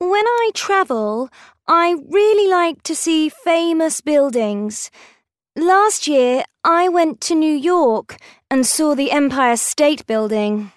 When I travel, I really like to see famous buildings. Last year, I went to New York and saw the Empire State Building.